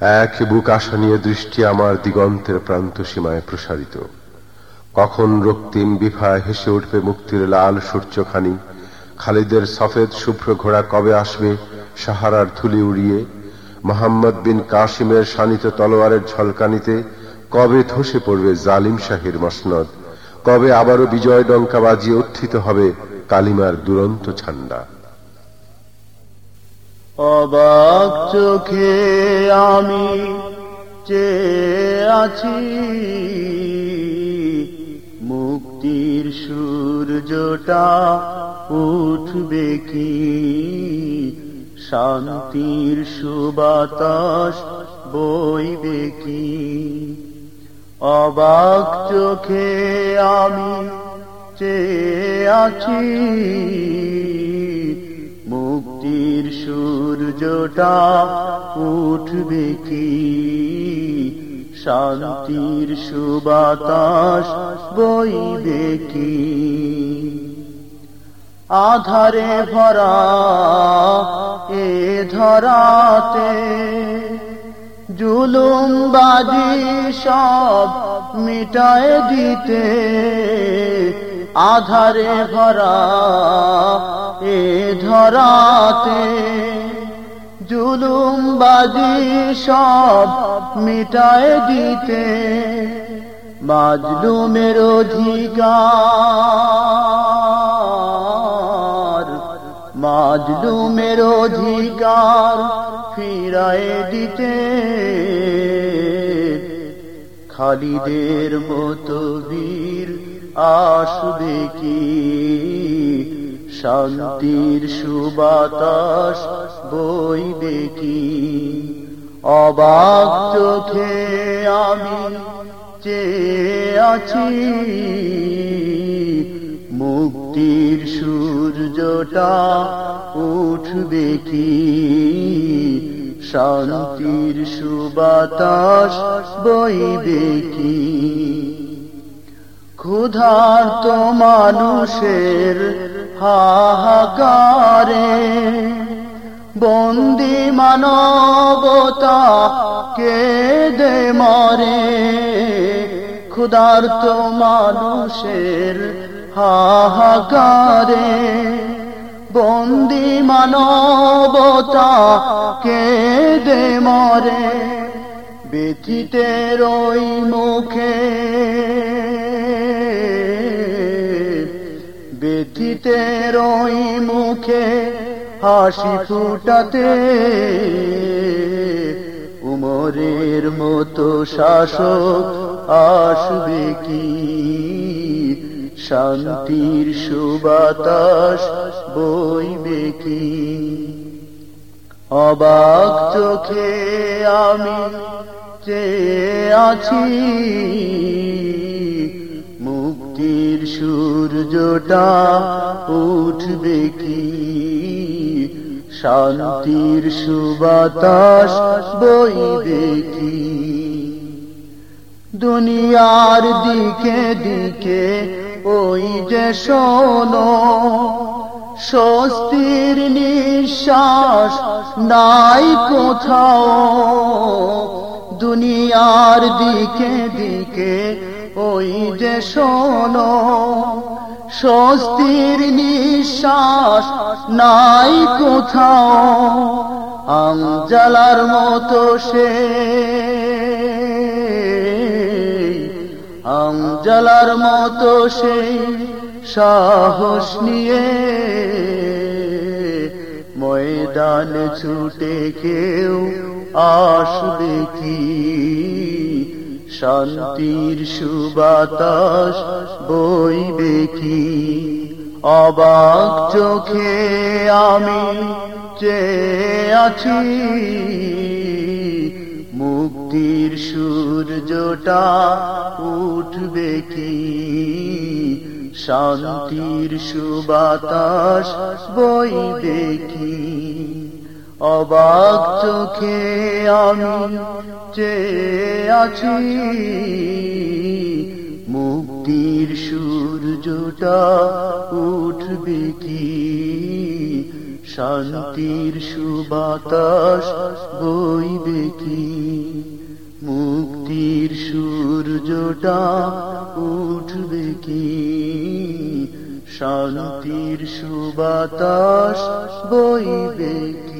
এক বুক আশা দৃষ্টি আমার দিগন্তের প্রান্ত সীমায় প্রসারিত। কখন রক্তিম বিফায় হেসে উঠবে মুক্তির লাল সূর্যখানি? খালিদের সফেদ শুভ্র ঘোড়া কবে আসবে সাহারার ধুলি উড়িয়ে? মোহাম্মদ বিন কাসিমের শানিত তলোয়ারের ঝলকানিতে কবে ধসে পড়বে জালিম শাহির মসনদ? কবে আবারও বিজয় ডঙ্কা বাজিয়ে উত্থিত হবে কালিমার দুরন্ত ছান্ডা অবাক চোখে আমি চেয়ে আছি। মুক্তির সূর্যটা উঠবে কি? শান্তির সুবাতাস বইবে কি? অবাক চোখে আমি চেয়ে আছি। মুক্তির সূর্যটা উঠবে কি? শান্তির সুবাতাস বইবে কি? আধারে ভরা এ ধরাতে জুলুম বাজি সব মিটায় দিতে আধারে ভরা এ ধরাতে জুলুম বাজি সব মিটায় দিতে, মাজলুমের অধিকার মাজলুমের অধিকার ফিরায় দিতে। খালিদের মতো বীর আসবে কি? শান্তির সুবাতাস বইবে কি? অবাক চোখে আমি চেয়ে আছি। মুক্তির সূর্যটা উঠবে কি? শান্তির সুবাতাস বইবে কি? ক্ষুধার্ত মানুষের হাহাকারে বন্দি মানবতা কে দে মরে। ক্ষুধার্ত মানুষের হাহাকারে বন্দি মানবতা কে দে মরে ব্যথিতের ওই মুখে। ব্যথিতের ওই মুখে, হাসি ফুটাতে। উমরের মতো শাসক আসবে কি? শান্তির সুবাতাস বইবে কি? অবাক চোখে আমি চেয়ে আছি। মুক্তির সূর্যটা উঠবে কি? শান্তির সুবাতাস বইবে কি? দুনিয়ার দিকে দিকে ওই যে শোনো, স্বস্তির নিঃশ্বাস নাই কোথাও। দুনিয়ার দিকে দিকে ওই যে শোনো, স্বস্তির নিঃশ্বাস নাই কোথাও। আঞ্জালার মতো সে আঞ্জালার মতো সেই সাহস নিয়ে ময়দান ছুটে কেউ আসবে কি? শান্তির সুবাতাস বইবে কি? অবাক চোখে আমি চেয়ে আছি। মুক্তির সূর্যটা উঠবে কি? শান্তির সুবাতাস বইবে কি? অবাক চোখে আমি চেয়ে আছি। মুক্তির সূর্যটা উঠবে কি? শান্তির সুবাতাস বইবে কি? মুক্তির সূর্যটা উঠবে কি? শান্তির সুবাতাস বইবে কি?